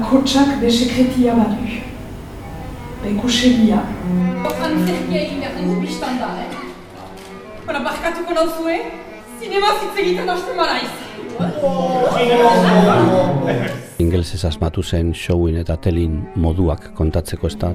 bakotsak be sekretia badu. Be kusegia. Antzerkia egin behar dugu biztan da, eh? Bara, barkatuko nauzue, zinema zitzegiten hasten maraiz. Ingelsez asmatu zen showin eta telin moduak kontatzeko ez da.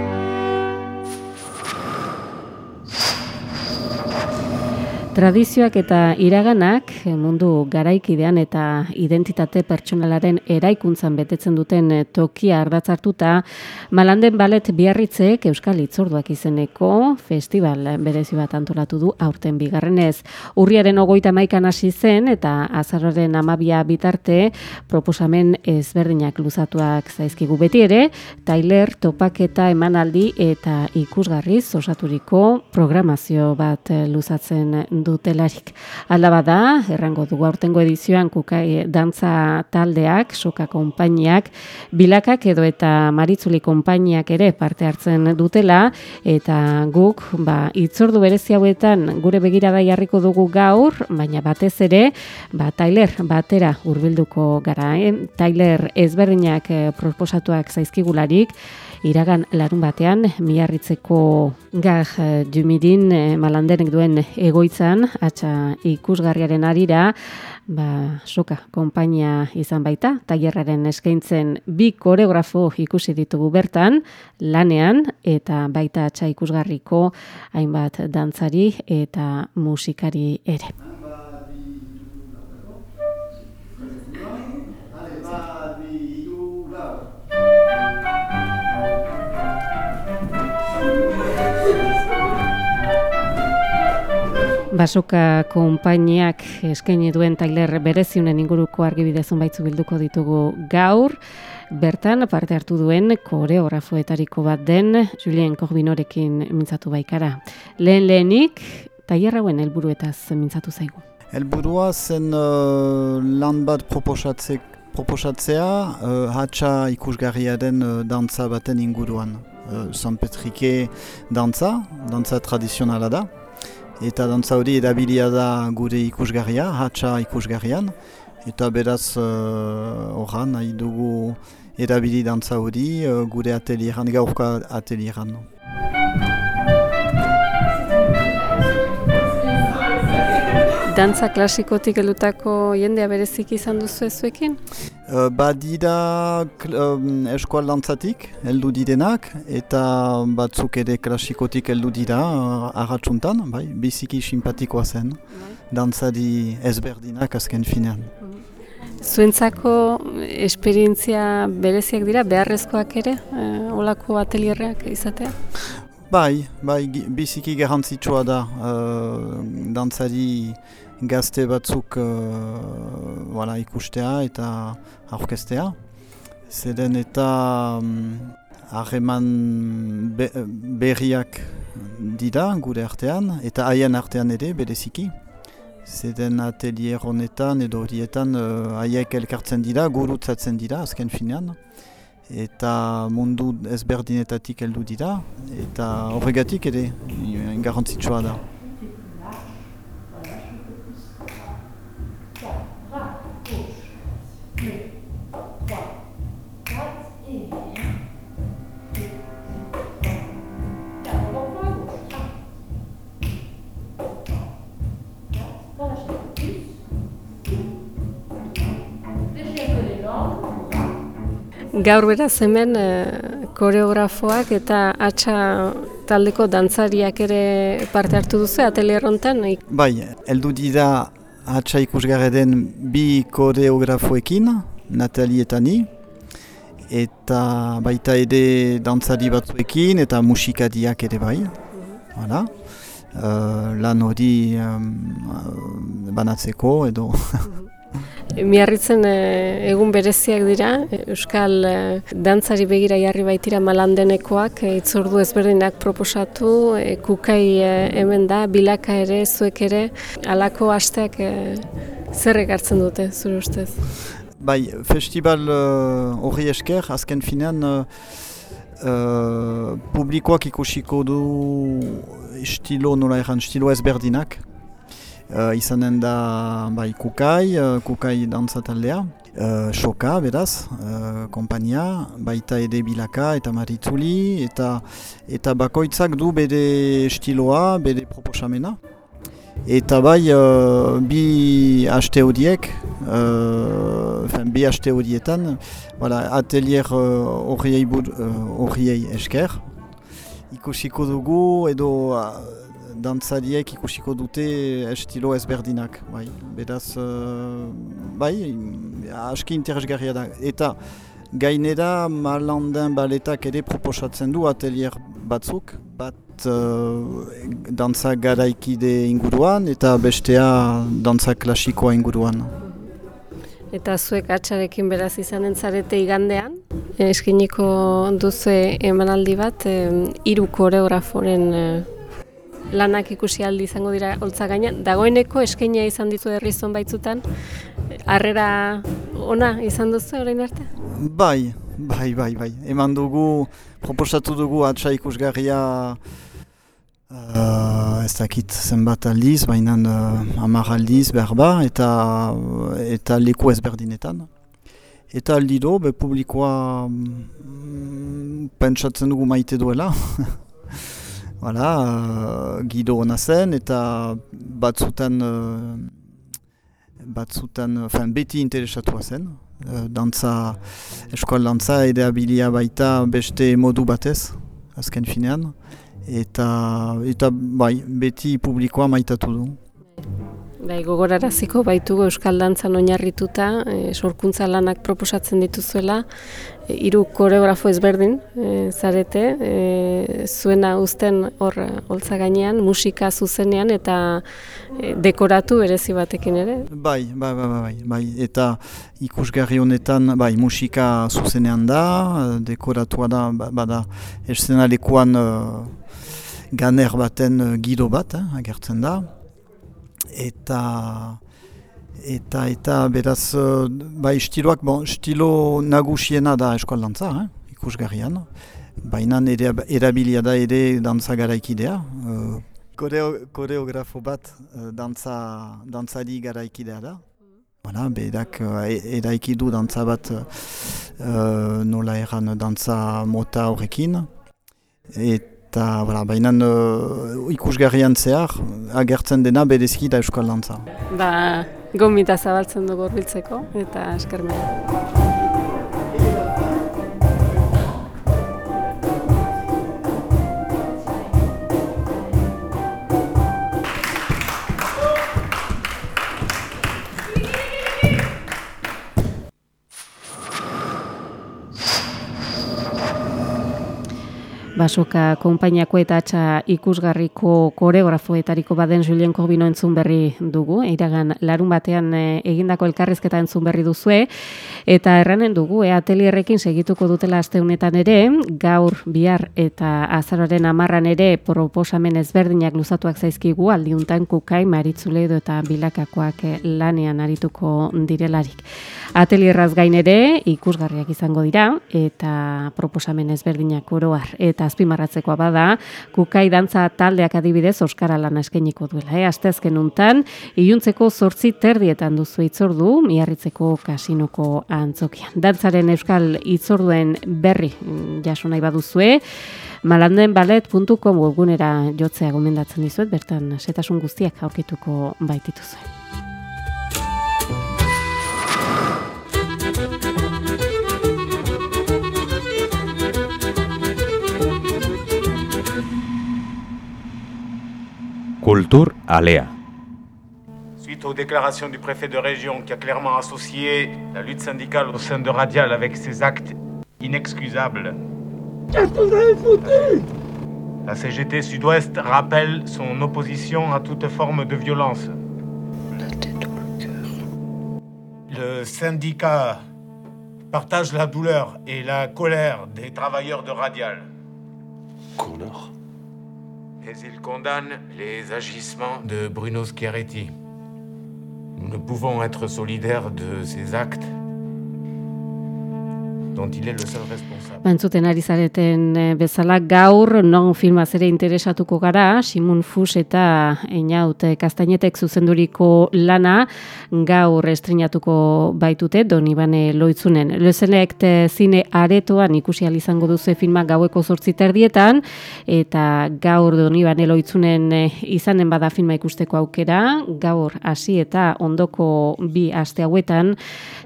Tradizioak eta iraganak mundu garaikidean eta identitate pertsonalaren eraikuntzan betetzen duten tokia ardatzartuta Malanden Balet Biarritzek Euskal Itzorduak izeneko festival berezi bat antolatu du aurten bigarrenez. Urriaren ogoita maikan hasi zen eta azarroren amabia bitarte proposamen ezberdinak luzatuak zaizkigu beti ere, Tyler topaketa emanaldi eta ikusgarriz osaturiko programazio bat luzatzen dutelarik. Alaba da, errango dugu aurtengo edizioan kukai dantza taldeak, soka konpainiak, bilakak edo eta maritzuli konpainiak ere parte hartzen dutela, eta guk, ba, itzordu berezi hauetan gure begirada jarriko dugu gaur, baina batez ere, ba, Tyler batera hurbilduko gara, eh? Tyler ezberdinak eh, proposatuak zaizkigularik, iragan larun batean, miarritzeko gar jumidin eh, malandenek duen egoitzan, atxa ikusgarriaren arira, ba, soka, konpainia izan baita, tailerraren eskaintzen bi koreografo ikusi ditugu bertan, lanean, eta baita atxa ikusgarriko hainbat dantzari eta musikari ere. Basoka konpainiak eskaini duen Tyler bereziunen inguruko argibidezun baitzu bilduko ditugu gaur. Bertan parte hartu duen koreografoetariko bat den Julien Corbinorekin mintzatu baikara. Lehen lehenik, Tyler hauen helburuetaz mintzatu zaigu. Helburua zen uh, lan bat proposatzek proposatzea uh, hatxa ikusgarria den uh, dantza baten inguruan. Uh, San Petrike dantza, dantza tradizionala da. Eta dantza hori edabilia da gure ikusgarria, hatxa ikusgarrian. Eta beraz horran uh, nahi dugu edabili dantza hori uh, gure atelieran, gaurka atelieran. Dantza klasikotik helutako jendea berezik izan duzu ezuekin? Uh, badira um, eskual dantzatik heldu direnak eta batzuk ere klasikotik heldu dira uh, ahatsuntan, bai, biziki simpatikoa zen, bai. dantzari ezberdinak azken finean. Zuentzako esperientzia bereziak dira, beharrezkoak ere, uh, olako atelierreak izatea? Bai, bai, biziki garrantzitsua da uh, dantzari gazte batzuk uh, ikustea eta aurkestea. Zeren eta harreman um, be, berriak dira gure artean eta haien artean ere bereziki. Zeden atelier honetan edo horietan haiek uh, elkartzen dira, gurutzatzen dira azken finean eta mundu ezberdinetatik heldu dira eta horregatik ere garrantzitsua da. Gaur beraz hemen e, koreografoak eta atxa taldeko dantzariak ere parte hartu duzu atelier hontan? Bai, heldu dira atxa ikusgarre den bi koreografoekin, Natalie eta ni, eta baita ere dantzari batzuekin eta musikadiak ere bai. Hala. Uh, lan hori um, banatzeko edo Miarritzen eh, egun bereziak dira, Euskal eh, dantzari begira jarri baitira malandenekoak, e, itzordu ezberdinak proposatu, kukai hemen da, bilaka ere, zuek ere, alako hasteak Zer ekartzen dute, zure ustez? Bai, festival uh, horri esker, azken finean, uh, uh, publikoak ikusiko du estilo, nola erran, estilo ezberdinak. Uh, izanen da bai, kukai, uh, kukai dantza taldea, uh, soka, beraz, uh, kompania, baita ere bilaka eta maritzuli, eta, eta bakoitzak du bere estiloa, bere proposamena. Eta bai, uh, bi haste horiek, uh, fin, bi haste horietan, voilà, atelier horriei uh, esker. Ikusiko dugu edo dantzariek ikusiko dute estilo ezberdinak. Bai. Beraz, uh, bai, aski interesgarria da. Eta gainera Malanden baletak ere proposatzen du atelier batzuk, bat uh, dantza garaikide inguruan eta bestea dantza klasikoa inguruan. Eta zuek atxarekin beraz izanen zarete igandean, eskiniko duzu emanaldi bat, hiru koreograforen eh, lanak ikusi aldi izango dira holtza gaina. Dagoeneko eskenia izan ditu herrizon baitzutan, harrera ona izan duzu orain arte? Bai, bai, bai, bai. Eman dugu, proposatu dugu atxa ikusgarria Uh, ez dakit zenbat aldiz, baina uh, amar aldiz behar ba, eta, eta leku ezberdinetan. Eta aldi be publikoa mm, pentsatzen dugu maite duela. Voilà, uh, Gido hona zen, eta batzutan, uh, batzutan, fin, beti interesatua zen. Uh, dantza, eskual dantza, edeabilia baita beste modu batez, azken finean eta eta bai beti publikoa maitatu du. Bai, gogoraraziko baitugu Euskal Dantzan oinarrituta, e, sorkuntza lanak proposatzen dituzuela, e, hiru koreografo ezberdin e, zarete, e, zuena uzten hor holtza gainean, musika zuzenean eta e, dekoratu berezi batekin ere. Bai, bai, bai, bai, bai, eta ikusgarri honetan, bai, musika zuzenean da, dekoratua da, ba, bada, eszenalekuan uh, ganer baten uh, gido bat, eh, agertzen da, eta eta eta beraz bai estiloak bon estilo nagusiena da eskualdantza eh? ikusgarrian. Baina ere erabilia da ere dantza garaikidea uh, koreo, koreografo bat uh, dantza dantzari garaikidea da. Voilà, berak uh, eraiki du dantza bat uh, nola erran dantza mota horrekin. Eta eta voilà, baina uh, ikusgarrian zehar agertzen dena berezki da euskal lantza. Ba, gomita zabaltzen dugu horbiltzeko eta eskermena. Basoka konpainiako eta atxa ikusgarriko koreografoetariko baden Julien Corbino entzun berri dugu. Iragan larun batean eh, egindako elkarrizketa entzun berri duzue. Eta erranen dugu, e, atelierrekin segituko dutela asteunetan ere, gaur, bihar eta azararen amarran ere proposamen ezberdinak luzatuak zaizkigu, aldiuntan kukai, maritzule edo eta bilakakoak eh, lanean arituko direlarik. Atelierraz gain ere, ikusgarriak izango dira, eta proposamen ezberdinak oroar. Eta azpimarratzekoa bada, kukai dantza taldeak adibidez Oskara lan eskeniko duela. Eh? Asteazken untan, iluntzeko zortzi terdietan duzu itzordu, miarritzeko kasinoko antzokian. Dantzaren euskal itzorduen berri mm, jaso nahi baduzue, malandenbalet.com webgunera jotzea gomendatzen dizuet, bertan setasun guztiak aurkituko baitituzue. Culture Alea. Suite aux déclarations du préfet de région qui a clairement associé la lutte syndicale au sein de Radial avec ses actes inexcusables. Qu'est-ce que vous avez foutu? La CGT Sud-Ouest rappelle son opposition à toute forme de violence. La tête au cœur. Le syndicat partage la douleur et la colère des travailleurs de Radial. Colère Et il condamne les agissements de Bruno Schiaretti. Nous ne pouvons être solidaires de ces actes dont il est le seul responsable. Bantzuten ari zareten eh, bezala gaur non filmaz ere interesatuko gara, Simun Fus eta Einaut Kastainetek zuzenduriko lana gaur estrenatuko baitute Donibane Loitzunen. Lezenekt zine aretoan ikusi izango duzu filma gaueko 8 terdietan eta gaur Donibane Loitzunen eh, izanen bada filma ikusteko aukera, gaur hasi eta ondoko bi aste hauetan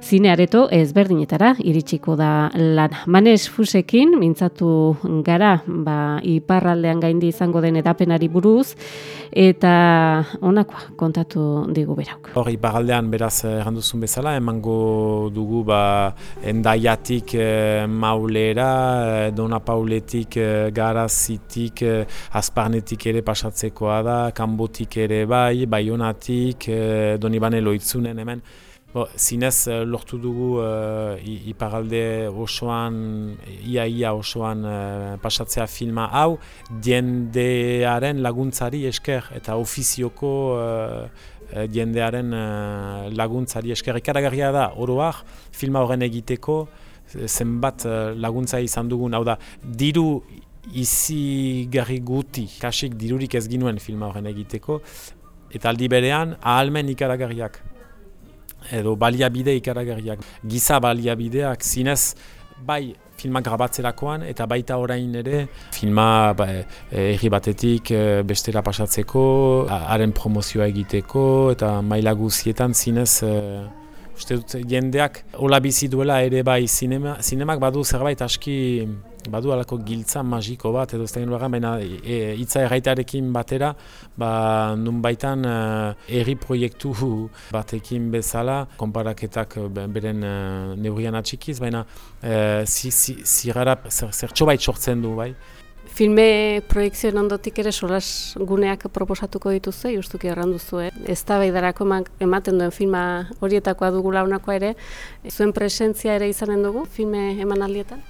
zine areto ezberdinetara iritsiko da lan. Manes Fusekin mintzatu gara, ba, iparraldean gaindi izango den edapenari buruz eta honakoa kontatu digu berauk. Hor iparraldean beraz erranduzun bezala emango dugu ba endaiatik e, maulera, e, dona pauletik e, garazitik e, azparnetik ere pasatzekoa da, kanbotik ere bai, baionatik, e, donibane loitzunen hemen. Bo, zinez lortu dugu uh, iparalde osoan, ia-ia osoan pasatzea filma hau, diendearen laguntzari esker eta ofizioko uh, diendearen uh, laguntzari esker. Ikaragarria da, oroak, filma horren egiteko, zenbat laguntza izan dugun, hau da, diru izi garri guti, kasik dirurik ez ginuen filma horren egiteko, eta aldi berean, ahalmen ikaragarriak edo baliabide ikaragarriak. Giza baliabideak zinez bai filma grabatzerakoan eta baita orain ere filma ba, erri batetik bestera pasatzeko, haren promozioa egiteko eta maila guzietan zinez uste dut jendeak hola bizi duela ere bai zinema, zinemak badu zerbait aski badu alako giltza magiko bat edo ez da baina e, hitza erraitarekin batera ba, nun baitan erri proiektu batekin bezala konparaketak beren uh, neurian atxikiz, baina uh, zirara zi, zertxo bait sortzen du bai. Filme proiektzioen ondotik ere solas guneak proposatuko dituzu, justuki erranduzu, eh? ez da behidarako ematen duen filma horietakoa dugula honakoa ere, zuen presentzia ere izanen dugu filme emanaldietan?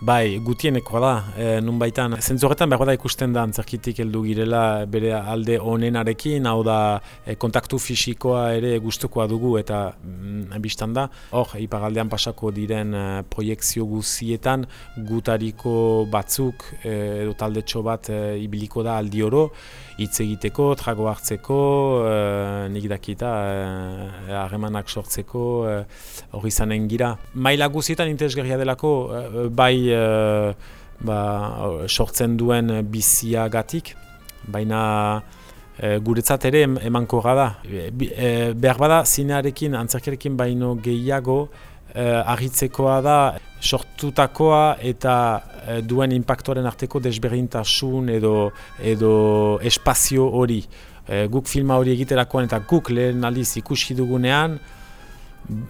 Bai, gutienekoa da, e, nun baitan. Zentzuretan behar da ikusten da antzerkitik heldu girela bere alde onenarekin, hau da e, kontaktu fisikoa ere gustukoa dugu eta mm, biztan da. Hor, ipagaldean pasako diren e, proiektzio guzietan gutariko batzuk e, edo taldetxo bat e, ibiliko da aldi oro, hitz egiteko, trago hartzeko, e, nik dakita, harremanak sortzeko, hori e, izanen gira. Maila guzietan interesgarria delako, e, bai uh, ba, sortzen duen biziagatik, baina uh, guretzat ere emanko da. E, behar bada zinearekin, antzerkerekin baino gehiago, uh, argitzekoa da sortutakoa eta duen impactoren arteko desberdintasun edo, edo espazio hori. guk filma hori egiterakoan eta guk lehen aldiz ikusi dugunean,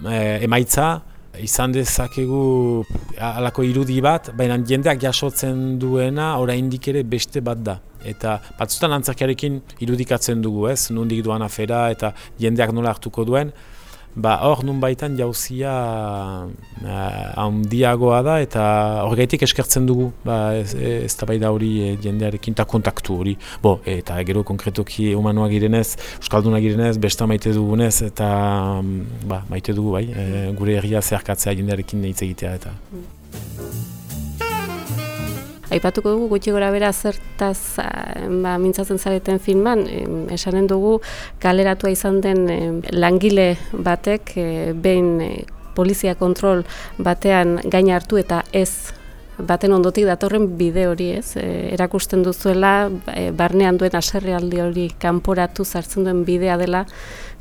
emaitza, izan dezakegu alako irudi bat, baina jendeak jasotzen duena oraindik ere beste bat da. Eta batzutan antzerkiarekin irudikatzen dugu ez, nondik duan afera eta jendeak nola hartuko duen. Ba hor nun baitan jauzia uh, handiagoa da eta horregaitik eskertzen dugu ba, ez, ez da hori e, jendearekin eta kontaktu hori. Bo, eta gero konkretoki humanoa girenez, euskalduna girenez, besta maite dugunez eta ba, maite dugu bai, e, gure herria zeharkatzea jendearekin hitz egitea eta. Aipatuko dugu gutxi gora bera zertaz ba, mintzatzen zareten filman, esanen dugu kaleratua izan den langile batek behin polizia kontrol batean gain hartu eta ez baten ondotik datorren bide hori ez, erakusten duzuela barnean duen aserrealdi hori kanporatu zartzen duen bidea dela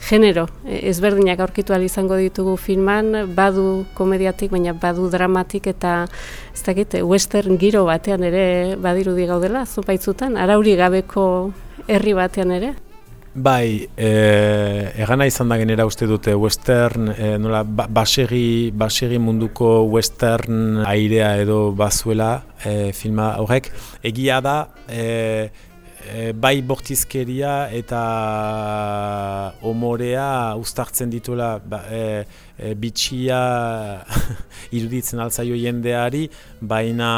genero ezberdinak aurkitu izango ditugu filman, badu komediatik, baina badu dramatik eta ez dakit, western giro batean ere badirudi gaudela, zupaitzutan, arauri gabeko herri batean ere? Bai, e, egana izan da genera uste dute western, e, nola, ba, basegi, basegi munduko western airea edo bazuela e, filma horrek. Egia da, e, e, bai bortizkeria eta omorea ustartzen dituela ba, e, e, bitxia iruditzen altzaio jendeari, baina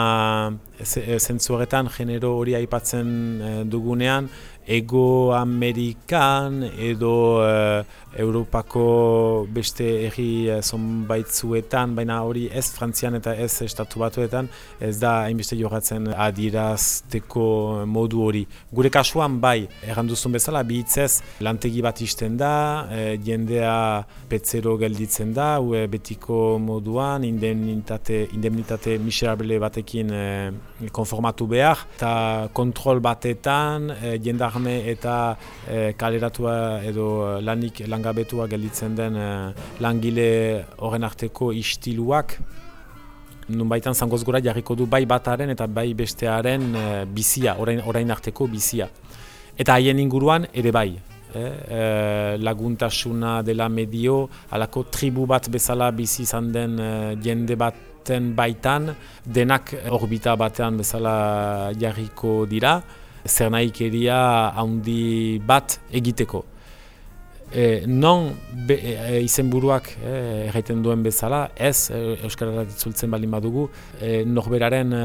zentzu horretan genero hori aipatzen dugunean Ego Amerikan edo uh, Europako beste erri uh, zonbaitzuetan, baina hori ez Frantzian eta ez Estatu Batuetan, ez da hainbeste jogatzen adirazteko modu hori. Gure kasuan bai, erranduzun bezala, bihitzez lantegi bat isten da, e, jendea petzero gelditzen da, ue betiko moduan, indemnitate, indemnitate miserable batekin e, konformatu behar, eta kontrol batetan, e, jendarme eta e, kaleratua edo lanik langabetua gelditzen den e, langile horren arteko istiluak, nun baitan zangoz gura jarriko du bai bataren eta bai bestearen e, bizia, orain, orain arteko bizia. Eta haien inguruan ere bai, eh, eh, laguntasuna dela medio, alako tribu bat bezala bizi izan den eh, jende baten baitan, denak orbita batean bezala jarriko dira, zer nahi handi bat egiteko. E, non be, e, izenburuak e, erraiten duen bezala, ez e, Euskarara ditzultzen baldin badugu, e, norberaren e,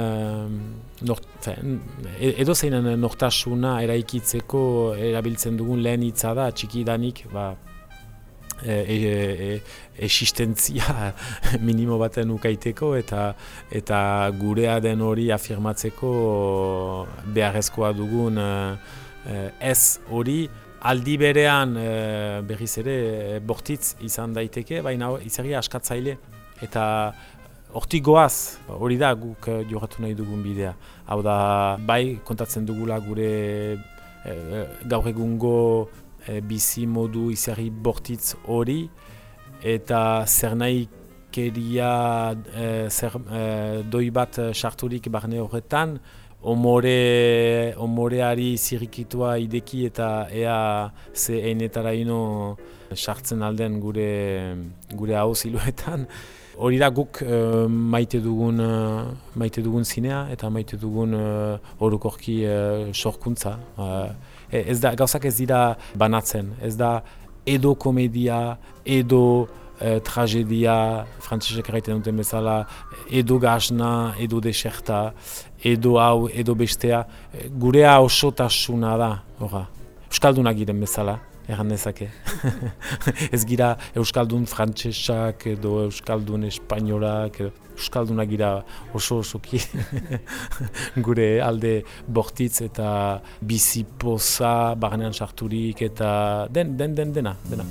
nor, e, edo zeinen nortasuna eraikitzeko erabiltzen dugun lehen hitza da, txiki danik, ba, e, e, existentzia minimo baten ukaiteko eta eta gurea den hori afirmatzeko beharrezkoa dugun ez hori aldi berean e, berriz ere e, bortitz izan daiteke, baina izari askatzaile eta hortik goaz, hori da guk e, joratu nahi dugun bidea. Hau da, bai kontatzen dugula gure e, gaur egungo e, bizi modu izari bortitz hori eta zer nahi keria zer, doi bat sarturik barne horretan, omore, omoreari zirikitua ideki eta ea ze einetara ino sartzen alden gure, gure hau ziluetan. Hori da guk uh, maite, dugun, uh, maite dugun zinea eta maite dugun uh, orokorki uh, sorkuntza. Uh, ez da, gauzak ez dira banatzen, ez da edo komedia, edo uh, tragedia, frantzesek erraiten duten bezala, edo gazna, edo deserta, edo hau, edo bestea, gurea osotasuna da, ora. Euskaldunak giren bezala, erran dezake. Ez gira Euskaldun frantsesak edo Euskaldun espainolak, Euskaldunak gira oso osoki gure alde bortitz eta bizipoza barnean sarturik eta den, den, den, dena. dena.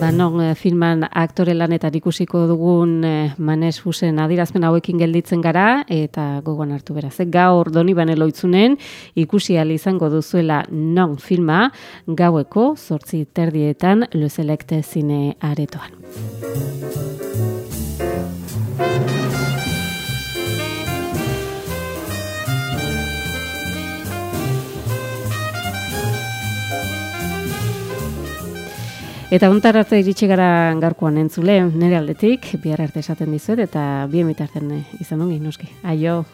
Ba, non, eh, filman aktore lanetan ikusiko dugun eh, Manes Fusen adirazpen hauekin gelditzen gara eta gogoan hartu beraz. Gaur doni bane loitzunen ikusi izango duzuela non filma gaueko zortzi terdietan luzelekte zine aretoan. Eta untar arte iritsi gara garkoan entzule, nire aldetik, bihar arte esaten dizuet, eta bi emitarten izan ongi, noski. Aio!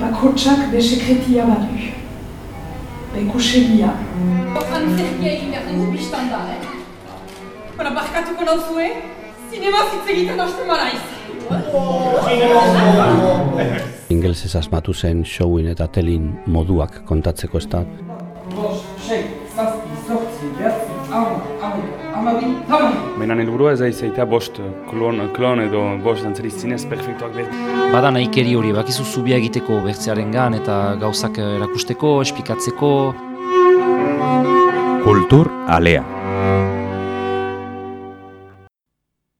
Bakotsak be sekretia badu. Be kusegia. Antzerkia egin behar dugu biztan da, eh? Bara, barkatuko nauzue, zinema hitz egiten hasten maraiz. Ingelsez asmatu zen showin eta telin moduak kontatzeko ez da. Baina helburua ez aizaita bost klon, klon edo bost dantzari zinez perfektuak behar. Bada nahikeri hori, bakizu zubia egiteko bertzearen gan eta gauzak erakusteko, espikatzeko. Kultur alea.